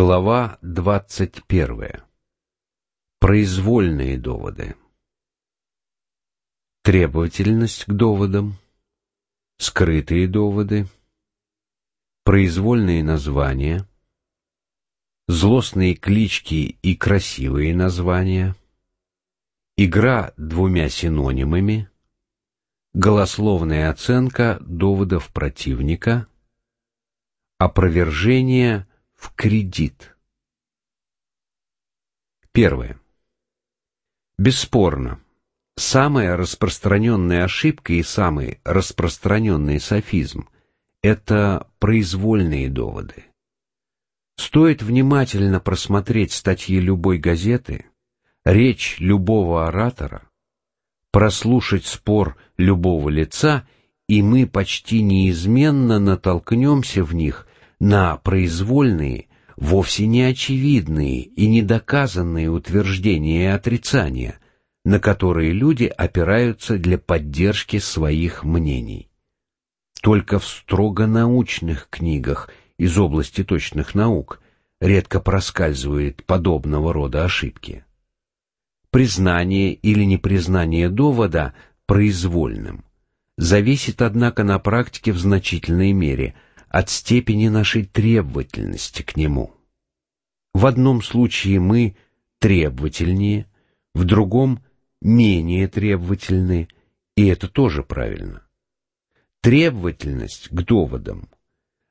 Глава двадцать первая. Произвольные доводы. Требовательность к доводам. Скрытые доводы. Произвольные названия. Злостные клички и красивые названия. Игра двумя синонимами. Голословная оценка доводов противника. Опровержение в кредит. Первое. Бесспорно, самая распространенная ошибка и самый распространенный софизм – это произвольные доводы. Стоит внимательно просмотреть статьи любой газеты, речь любого оратора, прослушать спор любого лица, и мы почти неизменно натолкнемся в них на произвольные, вовсе не очевидные и недоказанные утверждения и отрицания, на которые люди опираются для поддержки своих мнений. Только в строго научных книгах из области точных наук редко проскальзывает подобного рода ошибки. Признание или непризнание довода произвольным зависит, однако, на практике в значительной мере – от степени нашей требовательности к нему. В одном случае мы требовательнее, в другом менее требовательны, и это тоже правильно. Требовательность к доводам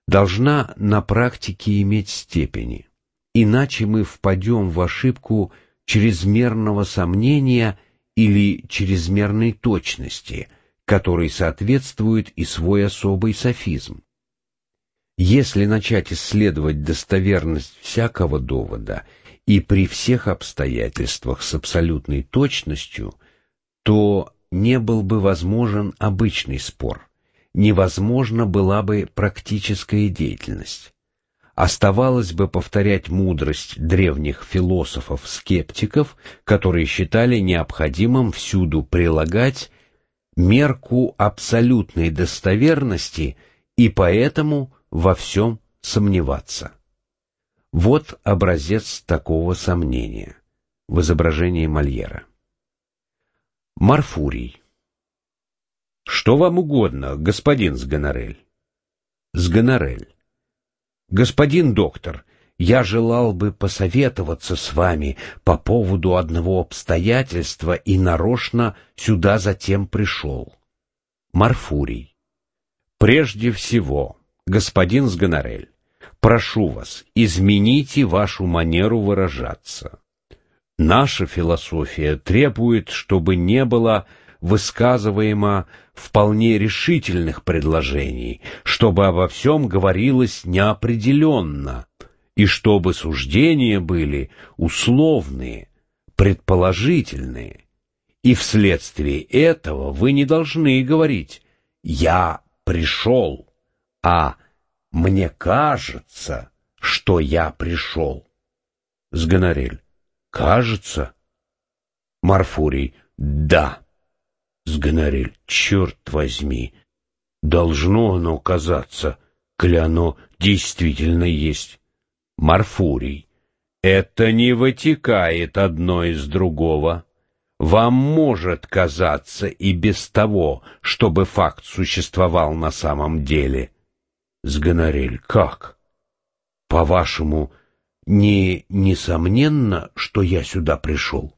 должна на практике иметь степени, иначе мы впадем в ошибку чрезмерного сомнения или чрезмерной точности, которой соответствует и свой особый софизм. Если начать исследовать достоверность всякого довода и при всех обстоятельствах с абсолютной точностью, то не был бы возможен обычный спор, невозможна была бы практическая деятельность. Оставалось бы повторять мудрость древних философов-скептиков, которые считали необходимым всюду прилагать мерку абсолютной достоверности и поэтому во всем сомневаться. Вот образец такого сомнения в изображении Мольера. Марфурий. Что вам угодно, господин Сгонорель? Сгонорель. Господин доктор, я желал бы посоветоваться с вами по поводу одного обстоятельства и нарочно сюда затем пришел. Марфурий. Прежде всего, господин Сгонорель, прошу вас, измените вашу манеру выражаться. Наша философия требует, чтобы не было высказываемо вполне решительных предложений, чтобы обо всем говорилось неопределенно, и чтобы суждения были условные, предположительные. И вследствие этого вы не должны говорить «я пришел», а мне кажется, что я пришел. Сгонорель. Кажется? Марфурий. Да. Сгонорель. Черт возьми. Должно оно казаться, коли оно действительно есть. Марфурий. Это не вытекает одно из другого. Вам может казаться и без того, чтобы факт существовал на самом деле. Сгонорель, как? По-вашему, не несомненно, что я сюда пришел?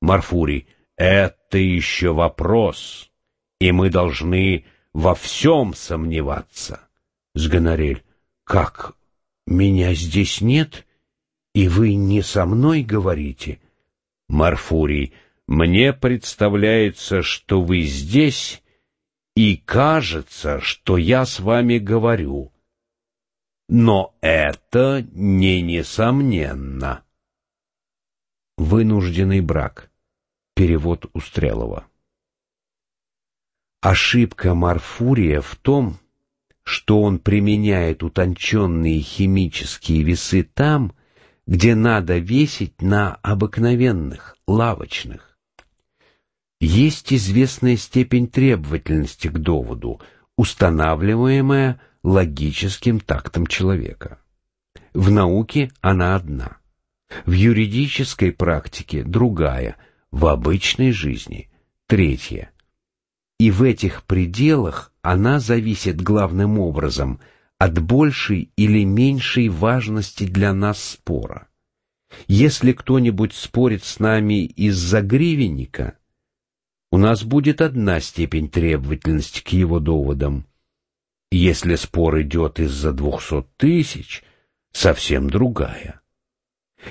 Марфурий, это еще вопрос, и мы должны во всем сомневаться. Сгонорель, как? Меня здесь нет, и вы не со мной говорите? Марфурий, мне представляется, что вы здесь и кажется, что я с вами говорю. Но это не несомненно. Вынужденный брак. Перевод Устрелова. Ошибка Марфурия в том, что он применяет утонченные химические весы там, где надо весить на обыкновенных, лавочных. Есть известная степень требовательности к доводу, устанавливаемая логическим тактом человека. В науке она одна. В юридической практике другая, в обычной жизни третья. И в этих пределах она зависит главным образом от большей или меньшей важности для нас спора. Если кто-нибудь спорит с нами из-за гривенника, у нас будет одна степень требовательности к его доводам. Если спор идет из-за двухсот тысяч, совсем другая.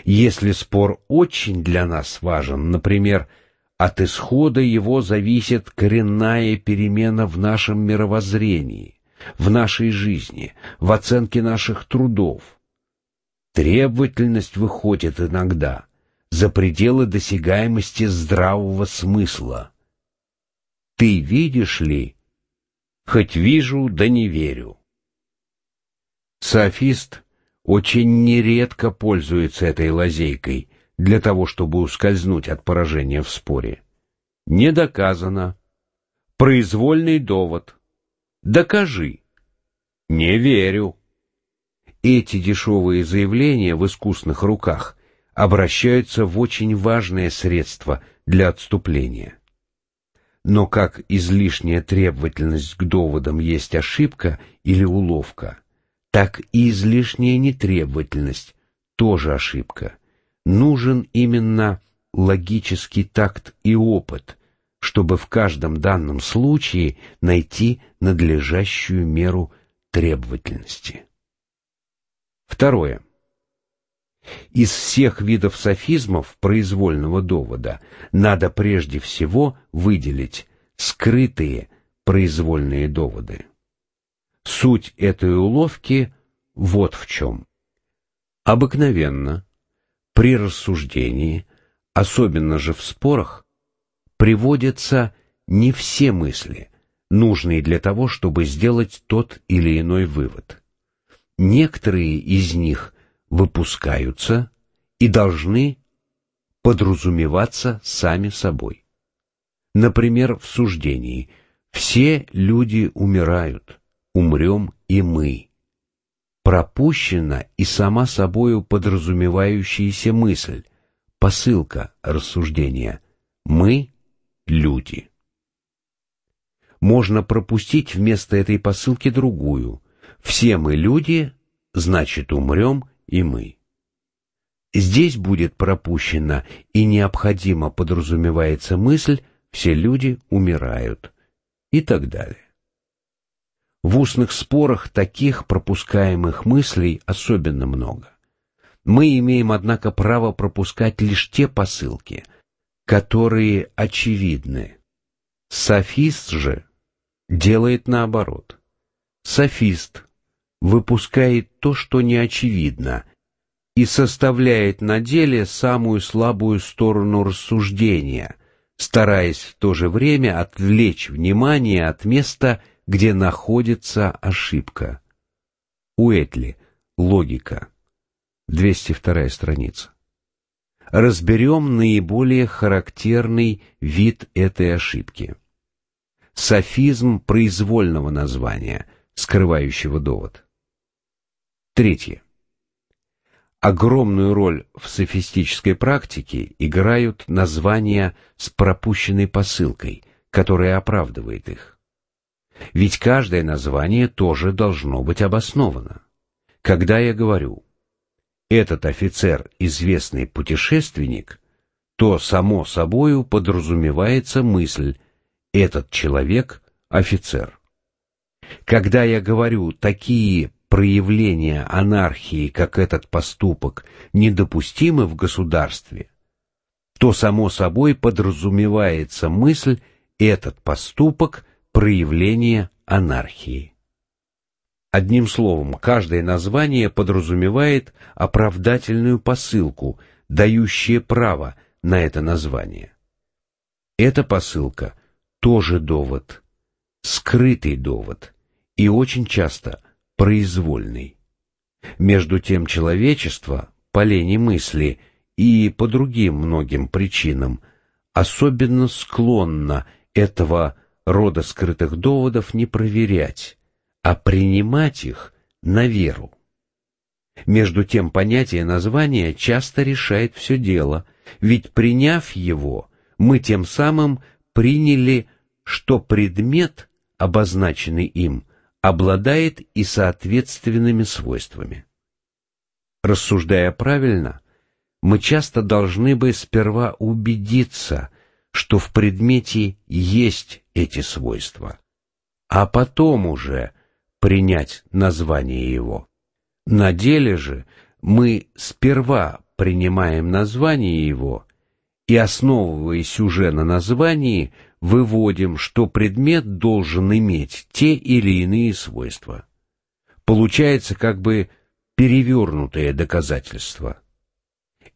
Если спор очень для нас важен, например, от исхода его зависит коренная перемена в нашем мировоззрении, в нашей жизни, в оценке наших трудов. Требовательность выходит иногда за пределы досягаемости здравого смысла. Ты видишь ли? Хоть вижу, да не верю. Софист очень нередко пользуется этой лазейкой для того, чтобы ускользнуть от поражения в споре. Не доказано. Произвольный довод. Докажи. Не верю. Эти дешевые заявления в искусных руках обращаются в очень важное средство для отступления. Но как излишняя требовательность к доводам есть ошибка или уловка, так и излишняя нетребовательность тоже ошибка. Нужен именно логический такт и опыт, чтобы в каждом данном случае найти надлежащую меру требовательности. Второе. Из всех видов софизмов произвольного довода надо прежде всего выделить скрытые произвольные доводы. Суть этой уловки вот в чем. Обыкновенно при рассуждении, особенно же в спорах, приводятся не все мысли, нужные для того, чтобы сделать тот или иной вывод. Некоторые из них выпускаются и должны подразумеваться сами собой. Например, в суждении «все люди умирают, умрем и мы». Пропущена и сама собою подразумевающаяся мысль, посылка рассуждения «мы – люди». Можно пропустить вместо этой посылки другую «все мы люди, значит умрем и мы. Здесь будет пропущена и необходимо подразумевается мысль «все люди умирают» и так далее. В устных спорах таких пропускаемых мыслей особенно много. Мы имеем, однако, право пропускать лишь те посылки, которые очевидны. Софист же делает наоборот. Софист выпускает то, что не очевидно, и составляет на деле самую слабую сторону рассуждения, стараясь в то же время отвлечь внимание от места, где находится ошибка. Уэтли. Логика. 202 страница. Разберем наиболее характерный вид этой ошибки. Софизм произвольного названия, скрывающего довод. Третье. Огромную роль в софистической практике играют названия с пропущенной посылкой, которая оправдывает их. Ведь каждое название тоже должно быть обосновано. Когда я говорю «этот офицер – известный путешественник», то само собою подразумевается мысль «этот человек – офицер». Когда я говорю «такие проявления анархии, как этот поступок, недопустимы в государстве, то само собой подразумевается мысль «этот поступок – проявление анархии». Одним словом, каждое название подразумевает оправдательную посылку, дающее право на это название. Эта посылка тоже довод, скрытый довод, и очень часто произвольный. Между тем человечество, по лени мысли и по другим многим причинам, особенно склонно этого рода скрытых доводов не проверять, а принимать их на веру. Между тем понятие названия часто решает все дело, ведь приняв его, мы тем самым приняли, что предмет, обозначенный им, обладает и соответственными свойствами. Рассуждая правильно, мы часто должны бы сперва убедиться, что в предмете есть эти свойства, а потом уже принять название его. На деле же мы сперва принимаем название его и, основываясь уже на названии, выводим, что предмет должен иметь те или иные свойства. Получается как бы перевернутое доказательство.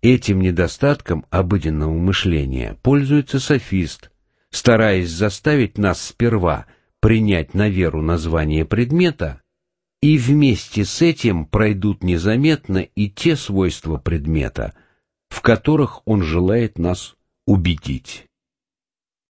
Этим недостатком обыденного мышления пользуется софист, стараясь заставить нас сперва принять на веру название предмета, и вместе с этим пройдут незаметно и те свойства предмета, в которых он желает нас убедить.